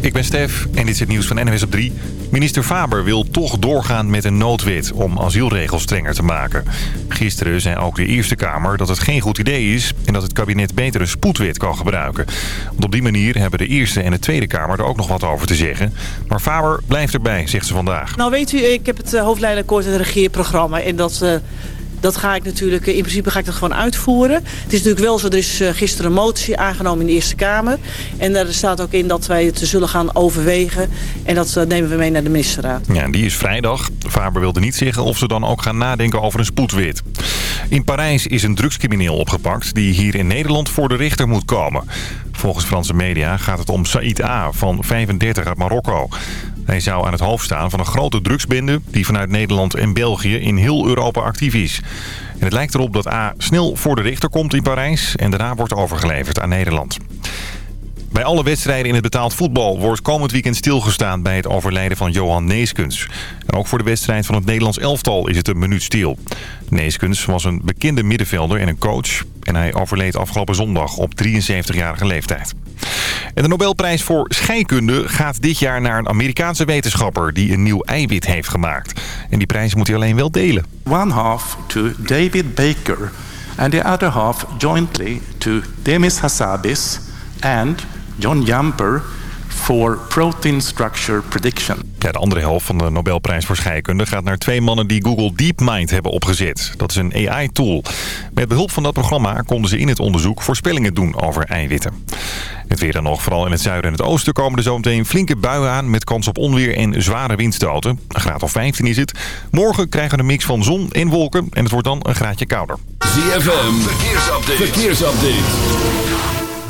Ik ben Stef en dit is het nieuws van NWS op 3. Minister Faber wil toch doorgaan met een noodwet om asielregels strenger te maken. Gisteren zei ook de Eerste Kamer dat het geen goed idee is... en dat het kabinet beter een spoedwet kan gebruiken. Want op die manier hebben de Eerste en de Tweede Kamer er ook nog wat over te zeggen. Maar Faber blijft erbij, zegt ze vandaag. Nou weet u, ik heb het uh, hoofdlijnenkort in het regeerprogramma... en dat... Uh dat ga ik natuurlijk, in principe ga ik dat gewoon uitvoeren. Het is natuurlijk wel zo, er is eh, gisteren een motie aangenomen in de Eerste Kamer. En daar staat ook in dat wij het zullen gaan overwegen. En dat eh, nemen we mee naar de ministerraad. Ja, die is vrijdag. Faber wilde niet zeggen of ze dan ook gaan nadenken over een spoedwit. In Parijs is een drugscrimineel opgepakt die hier in Nederland voor de rechter moet komen. Volgens Franse media gaat het om Said A. van 35 uit Marokko. Hij zou aan het hoofd staan van een grote drugsbende... die vanuit Nederland en België in heel Europa actief is. En het lijkt erop dat A snel voor de rechter komt in Parijs... en daarna wordt overgeleverd aan Nederland. Bij alle wedstrijden in het betaald voetbal wordt komend weekend stilgestaan bij het overlijden van Johan Neeskens. En ook voor de wedstrijd van het Nederlands elftal is het een minuut stil. Neeskens was een bekende middenvelder en een coach. En hij overleed afgelopen zondag op 73-jarige leeftijd. En de Nobelprijs voor scheikunde gaat dit jaar naar een Amerikaanse wetenschapper die een nieuw eiwit heeft gemaakt. En die prijs moet hij alleen wel delen. One half to David Baker and the other half jointly to Demis Hassabis and John Jumper for Protein Structure Prediction. Ja, de andere helft van de Nobelprijs voor scheikunde gaat naar twee mannen die Google DeepMind hebben opgezet. Dat is een AI-tool. Met behulp van dat programma konden ze in het onderzoek voorspellingen doen over eiwitten. Het weer dan nog. Vooral in het zuiden en het oosten komen er zo meteen flinke buien aan... met kans op onweer en zware windstoten. Een graad of 15 is het. Morgen krijgen we een mix van zon en wolken en het wordt dan een graadje kouder. ZFM, verkeersupdate. verkeersupdate.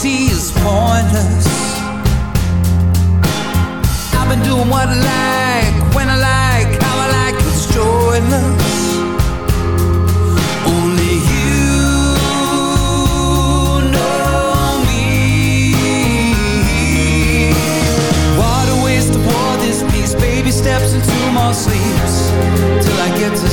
Captivity is pointless. I've been doing what I like, when I like, how I like, it's joyless. Only you know me. What a waste of war this piece. Baby steps into my sleeps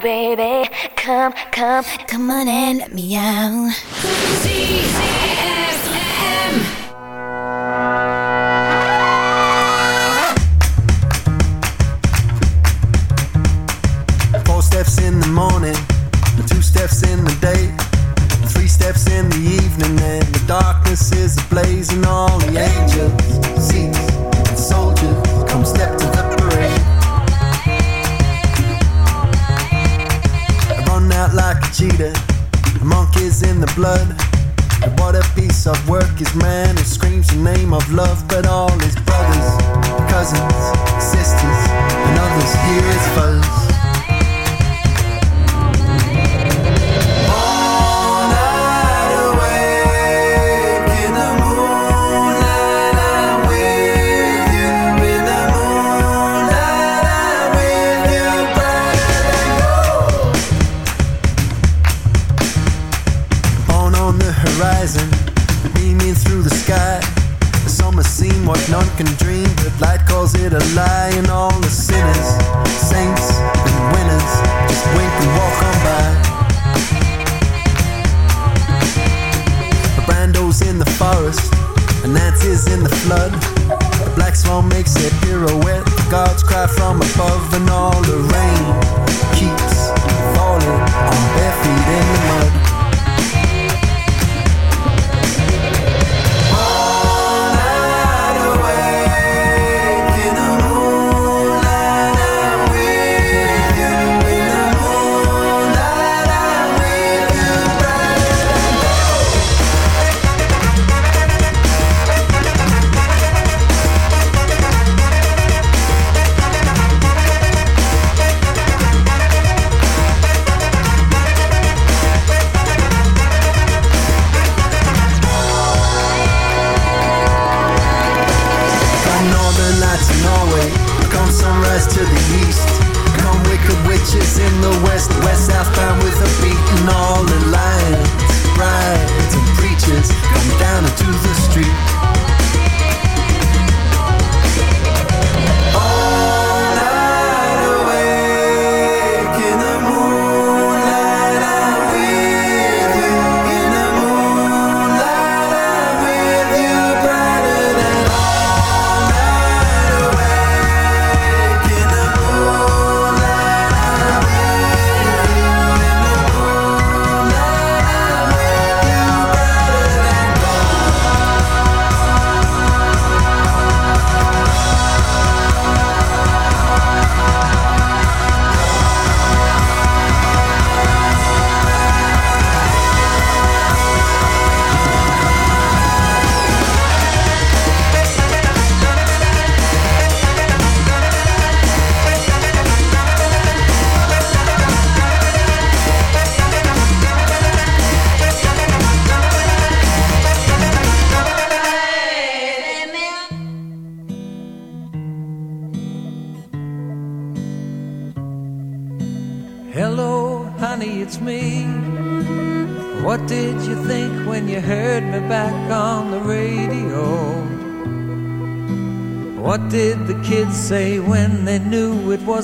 baby, come, come, come on and let me out. Crazy.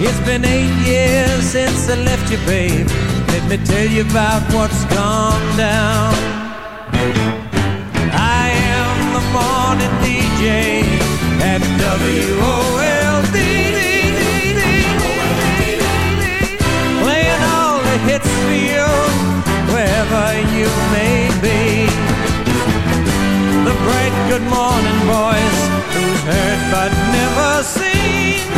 It's been eight years since I left you, babe. Let me tell you about what's gone down. I am the morning DJ at WOLD. Playing all the hits for you, wherever you may be. The bright good morning voice, who's heard but never seen.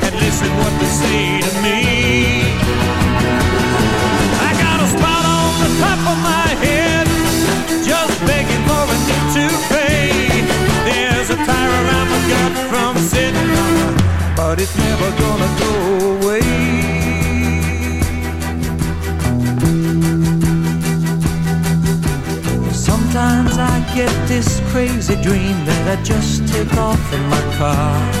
listen what they say to me. I got a spot on the top of my head, just begging for a new toupee. There's a tire around my gut from sitting but it's never gonna go away. Sometimes I get this crazy dream that I just take off in my car.